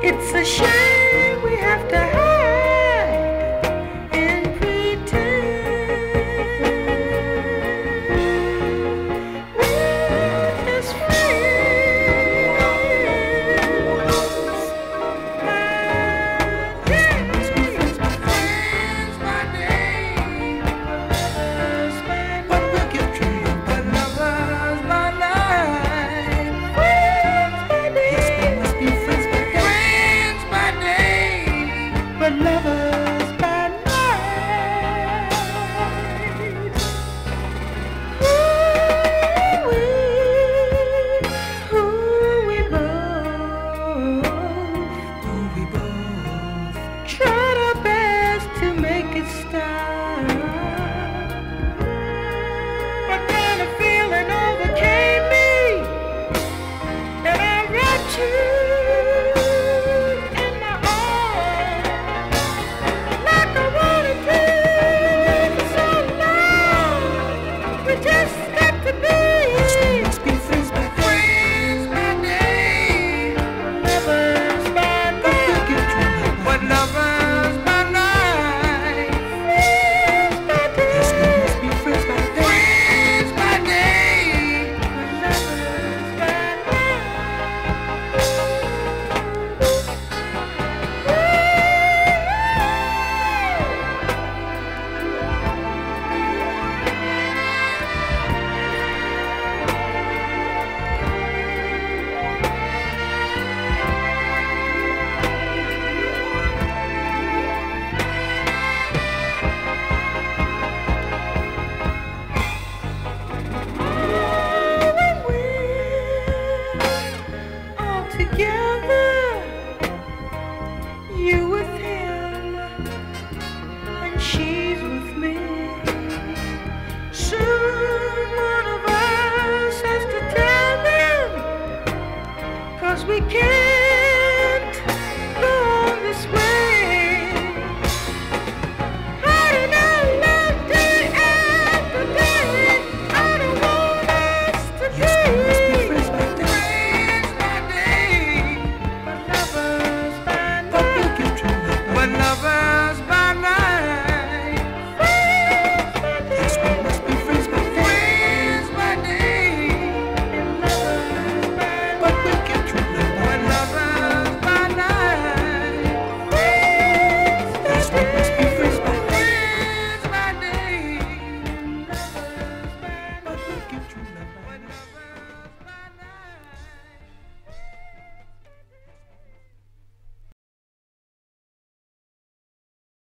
It's a shame we have to have. never, never. together. You with him, and she's with me. Soon one of us has to tell we can't.